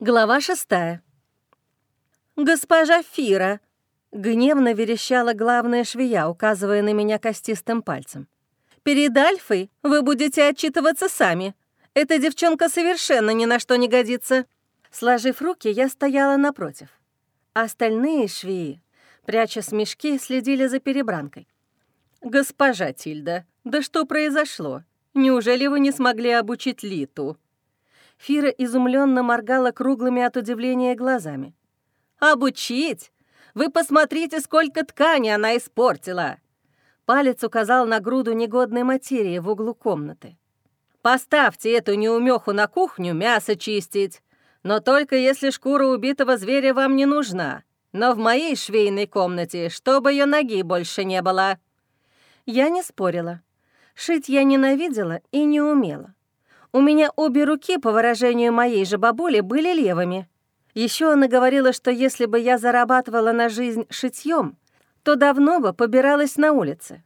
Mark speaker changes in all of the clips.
Speaker 1: Глава шестая. «Госпожа Фира!» — гневно верещала главная швея, указывая на меня костистым пальцем. «Перед Альфой вы будете отчитываться сами. Эта девчонка совершенно ни на что не годится». Сложив руки, я стояла напротив. Остальные швеи, пряча смешки, следили за перебранкой. «Госпожа Тильда, да что произошло? Неужели вы не смогли обучить Литу?» Фира изумленно моргала круглыми от удивления глазами. «Обучить? Вы посмотрите, сколько ткани она испортила!» Палец указал на груду негодной материи в углу комнаты. «Поставьте эту неумеху на кухню мясо чистить, но только если шкура убитого зверя вам не нужна. Но в моей швейной комнате, чтобы ее ноги больше не было». Я не спорила. Шить я ненавидела и не умела. У меня обе руки, по выражению моей же бабули, были левыми. Еще она говорила, что если бы я зарабатывала на жизнь шитьем, то давно бы побиралась на улице.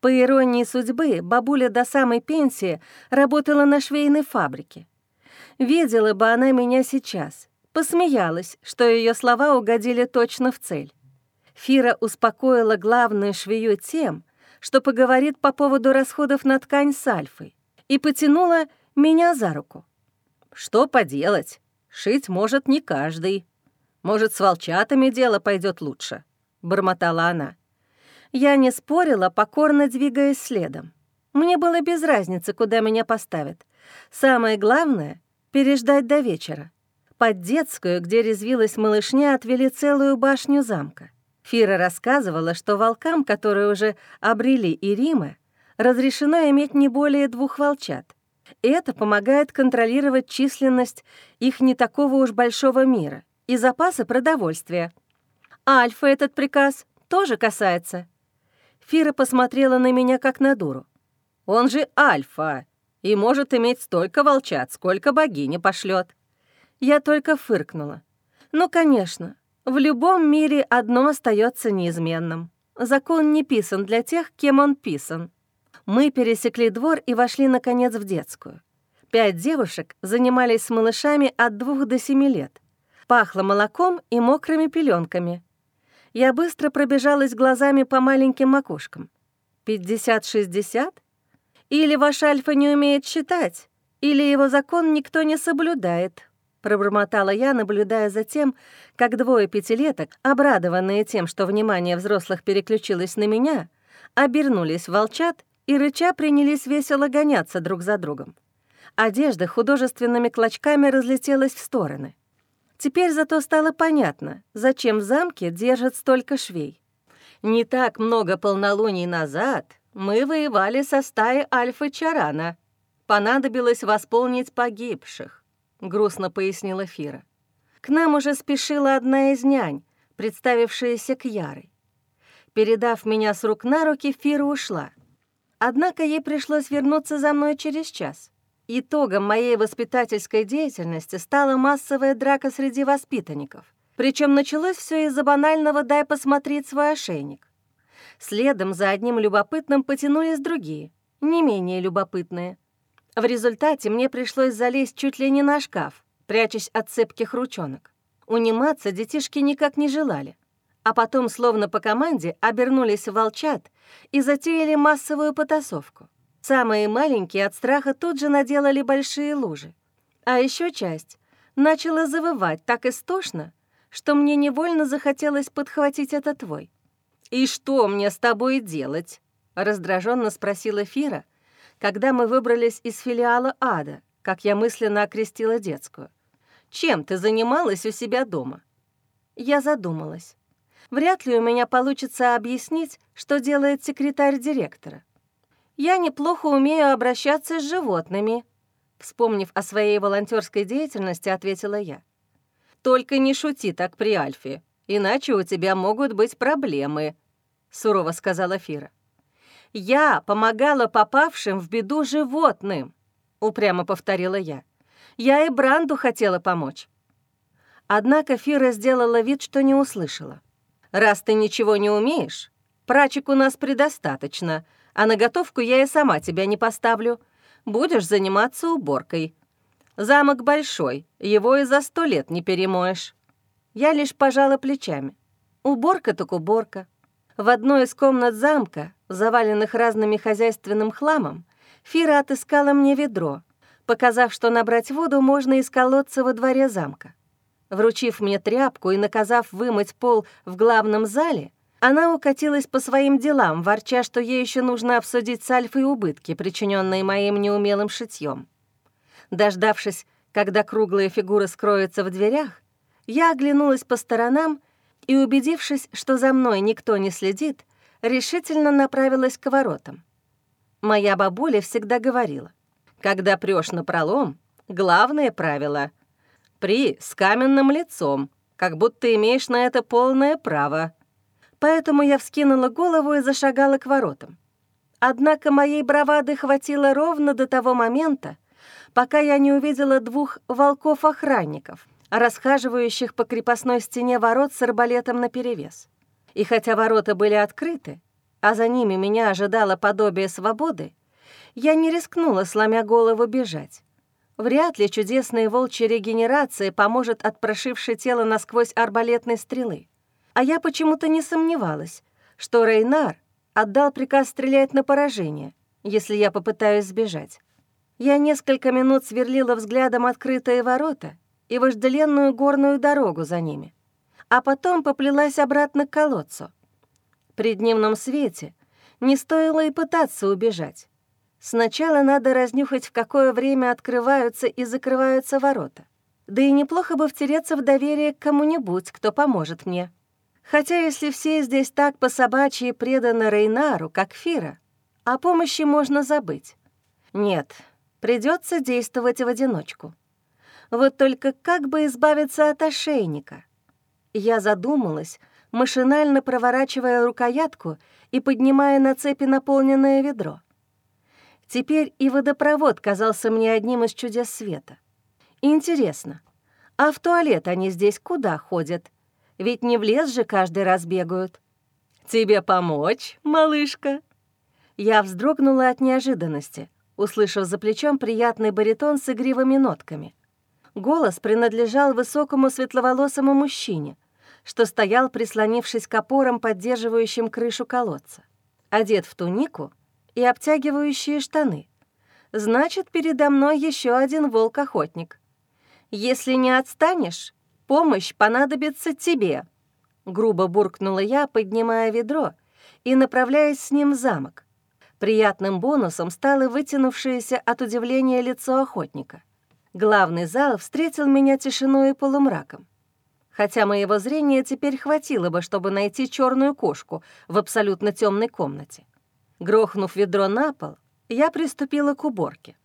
Speaker 1: По иронии судьбы, бабуля до самой пенсии работала на швейной фабрике. Видела бы она меня сейчас, посмеялась, что ее слова угодили точно в цель. Фира успокоила главную швею тем, что поговорит по поводу расходов на ткань с Альфой, и потянула меня за руку. «Что поделать? Шить может не каждый. Может, с волчатами дело пойдет лучше», — бормотала она. Я не спорила, покорно двигаясь следом. Мне было без разницы, куда меня поставят. Самое главное — переждать до вечера. Под детскую, где резвилась малышня, отвели целую башню замка. Фира рассказывала, что волкам, которые уже обрели и Рима, разрешено иметь не более двух волчат. Это помогает контролировать численность их не такого уж большого мира и запасы продовольствия. Альфа этот приказ тоже касается. Фира посмотрела на меня как на дуру. Он же Альфа и может иметь столько волчат, сколько богиня пошлет. Я только фыркнула. Ну, конечно, в любом мире одно остается неизменным. Закон не писан для тех, кем он писан. Мы пересекли двор и вошли, наконец, в детскую. Пять девушек занимались с малышами от двух до семи лет. Пахло молоком и мокрыми пеленками. Я быстро пробежалась глазами по маленьким макушкам. «Пятьдесят-шестьдесят? Или ваш Альфа не умеет считать, или его закон никто не соблюдает», пробормотала я, наблюдая за тем, как двое пятилеток, обрадованные тем, что внимание взрослых переключилось на меня, обернулись в волчат и рыча принялись весело гоняться друг за другом. Одежда художественными клочками разлетелась в стороны. Теперь зато стало понятно, зачем в замке держат столько швей. Не так много полнолуний назад мы воевали со стаей Альфа-Чарана. Понадобилось восполнить погибших, — грустно пояснила Фира. К нам уже спешила одна из нянь, представившаяся к Ярой. Передав меня с рук на руки, Фира ушла. Однако ей пришлось вернуться за мной через час. Итогом моей воспитательской деятельности стала массовая драка среди воспитанников. Причем началось все из-за банального «дай посмотреть свой ошейник». Следом за одним любопытным потянулись другие, не менее любопытные. В результате мне пришлось залезть чуть ли не на шкаф, прячась от цепких ручонок. Униматься детишки никак не желали а потом, словно по команде, обернулись волчат и затеяли массовую потасовку. Самые маленькие от страха тут же наделали большие лужи. А еще часть начала завывать так истошно, что мне невольно захотелось подхватить этот твой. «И что мне с тобой делать?» — раздраженно спросила Фира, когда мы выбрались из филиала ада, как я мысленно окрестила детскую. «Чем ты занималась у себя дома?» Я задумалась. Вряд ли у меня получится объяснить, что делает секретарь директора. Я неплохо умею обращаться с животными, вспомнив о своей волонтерской деятельности, ответила я. Только не шути так при Альфе, иначе у тебя могут быть проблемы, сурово сказала Фира. Я помогала попавшим в беду животным, упрямо повторила я. Я и Бранду хотела помочь. Однако Фира сделала вид, что не услышала. Раз ты ничего не умеешь, прачек у нас предостаточно, а на готовку я и сама тебя не поставлю. Будешь заниматься уборкой. Замок большой, его и за сто лет не перемоешь». Я лишь пожала плечами. Уборка так уборка. В одной из комнат замка, заваленных разными хозяйственным хламом, Фира отыскала мне ведро, показав, что набрать воду можно из колодца во дворе замка. Вручив мне тряпку и наказав вымыть пол в главном зале, она укатилась по своим делам, ворча, что ей еще нужно обсудить с Альфой убытки, причиненные моим неумелым шитьем. Дождавшись, когда круглая фигура скроется в дверях, я оглянулась по сторонам и, убедившись, что за мной никто не следит, решительно направилась к воротам. Моя бабуля всегда говорила, когда прешь на пролом, главное правило — при с каменным лицом, как будто имеешь на это полное право. Поэтому я вскинула голову и зашагала к воротам. Однако моей бравады хватило ровно до того момента, пока я не увидела двух волков-охранников, расхаживающих по крепостной стене ворот с арбалетом наперевес. И хотя ворота были открыты, а за ними меня ожидало подобие свободы, я не рискнула, сломя голову, бежать. Вряд ли чудесная волчья регенерация поможет от прошившей тело насквозь арбалетной стрелы. А я почему-то не сомневалась, что Рейнар отдал приказ стрелять на поражение, если я попытаюсь сбежать. Я несколько минут сверлила взглядом открытые ворота и вожделенную горную дорогу за ними, а потом поплелась обратно к колодцу. При дневном свете не стоило и пытаться убежать. Сначала надо разнюхать, в какое время открываются и закрываются ворота. Да и неплохо бы втереться в доверие к кому-нибудь, кто поможет мне. Хотя если все здесь так по-собачьи преданы Рейнару, как Фира, о помощи можно забыть. Нет, Придется действовать в одиночку. Вот только как бы избавиться от ошейника? Я задумалась, машинально проворачивая рукоятку и поднимая на цепи наполненное ведро. Теперь и водопровод казался мне одним из чудес света. Интересно, а в туалет они здесь куда ходят? Ведь не в лес же каждый раз бегают. «Тебе помочь, малышка?» Я вздрогнула от неожиданности — услышав за плечом приятный баритон с игривыми нотками. Голос принадлежал высокому светловолосому мужчине, что стоял, прислонившись к опорам, поддерживающим крышу колодца. Одет в тунику и обтягивающие штаны. Значит, передо мной еще один волк-охотник. «Если не отстанешь, помощь понадобится тебе», — грубо буркнула я, поднимая ведро и направляясь с ним в замок. Приятным бонусом стало вытянувшееся от удивления лицо охотника. Главный зал встретил меня тишиной и полумраком. Хотя моего зрения теперь хватило бы, чтобы найти черную кошку в абсолютно темной комнате. Грохнув ведро на пол, я приступила к уборке.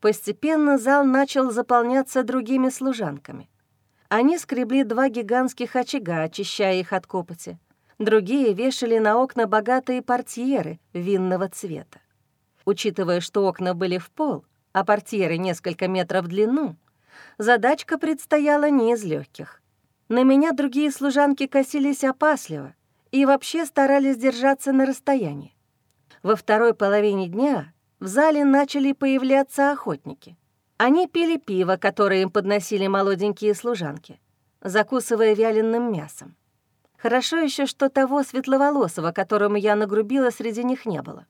Speaker 1: Постепенно зал начал заполняться другими служанками. Они скребли два гигантских очага, очищая их от копоти другие вешали на окна богатые портьеры винного цвета. Учитывая, что окна были в пол, а портьеры несколько метров в длину, задачка предстояла не из легких. На меня другие служанки косились опасливо и вообще старались держаться на расстоянии. Во второй половине дня в зале начали появляться охотники. Они пили пиво, которое им подносили молоденькие служанки, закусывая вяленым мясом. Хорошо еще, что того светловолосого, которому я нагрубила, среди них не было.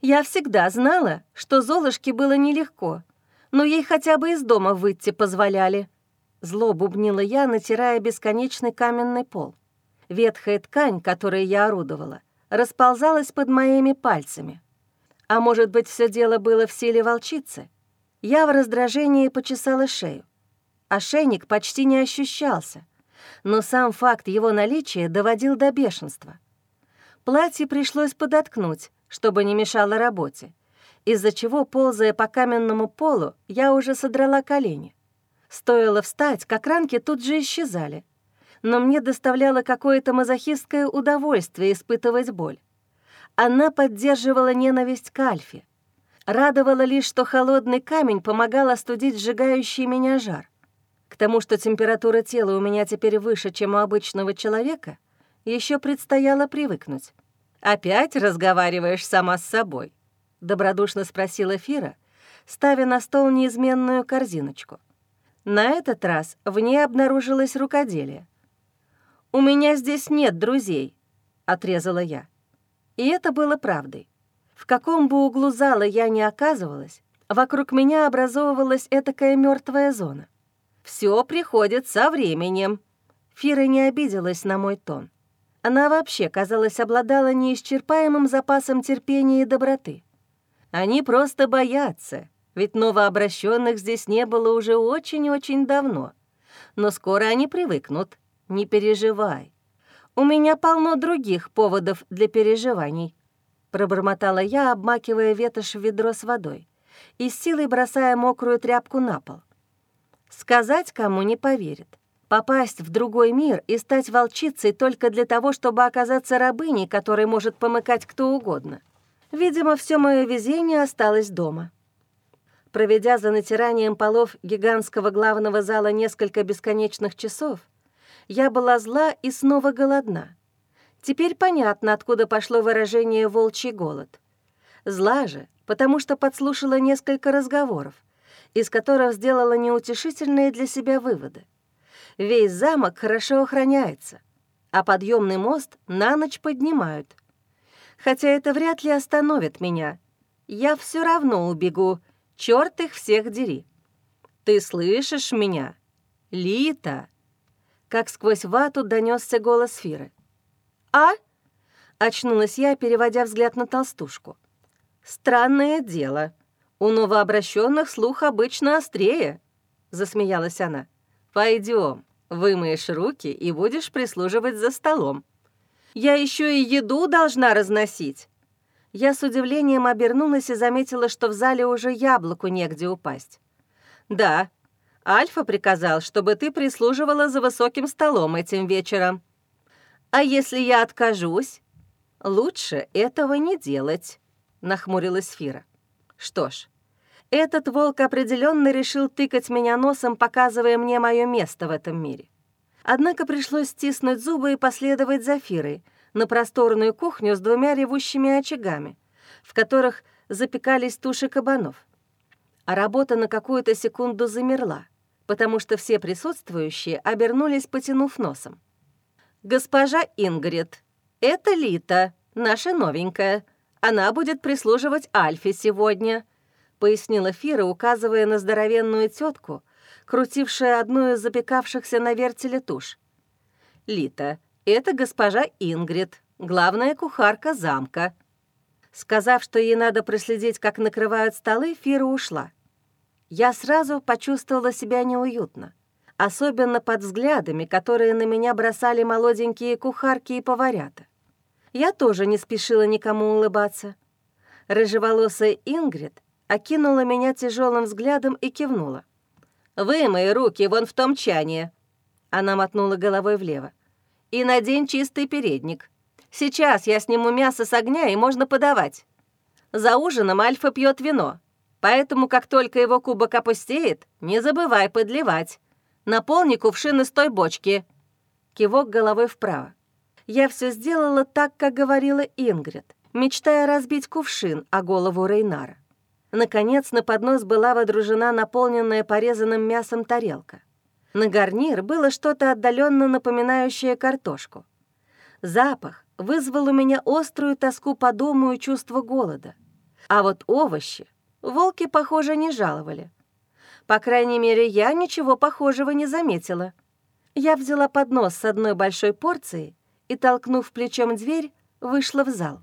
Speaker 1: Я всегда знала, что Золушке было нелегко, но ей хотя бы из дома выйти позволяли. Зло бубнила я, натирая бесконечный каменный пол. Ветхая ткань, которой я орудовала, расползалась под моими пальцами. А может быть, все дело было в силе волчицы? Я в раздражении почесала шею. Ошейник почти не ощущался — но сам факт его наличия доводил до бешенства. Платье пришлось подоткнуть, чтобы не мешало работе, из-за чего, ползая по каменному полу, я уже содрала колени. Стоило встать, как ранки тут же исчезали. Но мне доставляло какое-то мазохистское удовольствие испытывать боль. Она поддерживала ненависть к Альфе. Радовало лишь, что холодный камень помогал остудить сжигающий меня жар. К тому, что температура тела у меня теперь выше, чем у обычного человека, еще предстояло привыкнуть. «Опять разговариваешь сама с собой?» — добродушно спросила Фира, ставя на стол неизменную корзиночку. На этот раз в ней обнаружилось рукоделие. «У меня здесь нет друзей», — отрезала я. И это было правдой. В каком бы углу зала я ни оказывалась, вокруг меня образовывалась этакая мертвая зона. Все приходит со временем. Фира не обиделась на мой тон. Она вообще, казалось, обладала неисчерпаемым запасом терпения и доброты. Они просто боятся, ведь новообращенных здесь не было уже очень-очень давно. Но скоро они привыкнут. Не переживай. У меня полно других поводов для переживаний. Пробормотала я, обмакивая ветошь в ведро с водой и с силой бросая мокрую тряпку на пол. Сказать кому не поверит. Попасть в другой мир и стать волчицей только для того, чтобы оказаться рабыней, которой может помыкать кто угодно. Видимо, все мое везение осталось дома. Проведя за натиранием полов гигантского главного зала несколько бесконечных часов, я была зла и снова голодна. Теперь понятно, откуда пошло выражение «волчий голод». Зла же, потому что подслушала несколько разговоров, из которых сделала неутешительные для себя выводы. Весь замок хорошо охраняется, а подъемный мост на ночь поднимают. Хотя это вряд ли остановит меня. Я все равно убегу, черт их всех дери. Ты слышишь меня? Лита!» Как сквозь вату донесся голос Фиры. «А?» — очнулась я, переводя взгляд на толстушку. «Странное дело. У новообращенных слух обычно острее», — засмеялась она. Пойдем, вымоешь руки и будешь прислуживать за столом. Я еще и еду должна разносить». Я с удивлением обернулась и заметила, что в зале уже яблоку негде упасть. «Да, Альфа приказал, чтобы ты прислуживала за высоким столом этим вечером. А если я откажусь? Лучше этого не делать», — нахмурилась Фира. «Что ж, этот волк определенно решил тыкать меня носом, показывая мне мое место в этом мире. Однако пришлось стиснуть зубы и последовать за Фирой на просторную кухню с двумя ревущими очагами, в которых запекались туши кабанов. А работа на какую-то секунду замерла, потому что все присутствующие обернулись, потянув носом. «Госпожа Ингрид, это Лита, наша новенькая. Она будет прислуживать Альфе сегодня», пояснила Фира, указывая на здоровенную тетку, крутившую одну из запекавшихся на вертеле туш. «Лита, это госпожа Ингрид, главная кухарка замка». Сказав, что ей надо проследить, как накрывают столы, Фира ушла. Я сразу почувствовала себя неуютно, особенно под взглядами, которые на меня бросали молоденькие кухарки и поварята. Я тоже не спешила никому улыбаться. Рыжеволосая Ингрид окинула меня тяжелым взглядом и кивнула. «Вымой руки вон в том чане!» Она мотнула головой влево. «И надень чистый передник. Сейчас я сниму мясо с огня, и можно подавать. За ужином Альфа пьет вино, поэтому как только его кубок опустеет, не забывай подливать. Наполни кувшин из той бочки». Кивок головой вправо. Я все сделала так, как говорила Ингрид, мечтая разбить кувшин о голову Рейнара. Наконец на поднос была водружена наполненная порезанным мясом тарелка. На гарнир было что-то отдаленно напоминающее картошку. Запах вызвал у меня острую тоску по дому и чувство голода. А вот овощи волки, похоже, не жаловали. По крайней мере, я ничего похожего не заметила. Я взяла поднос с одной большой порцией и, толкнув плечом дверь, вышла в зал.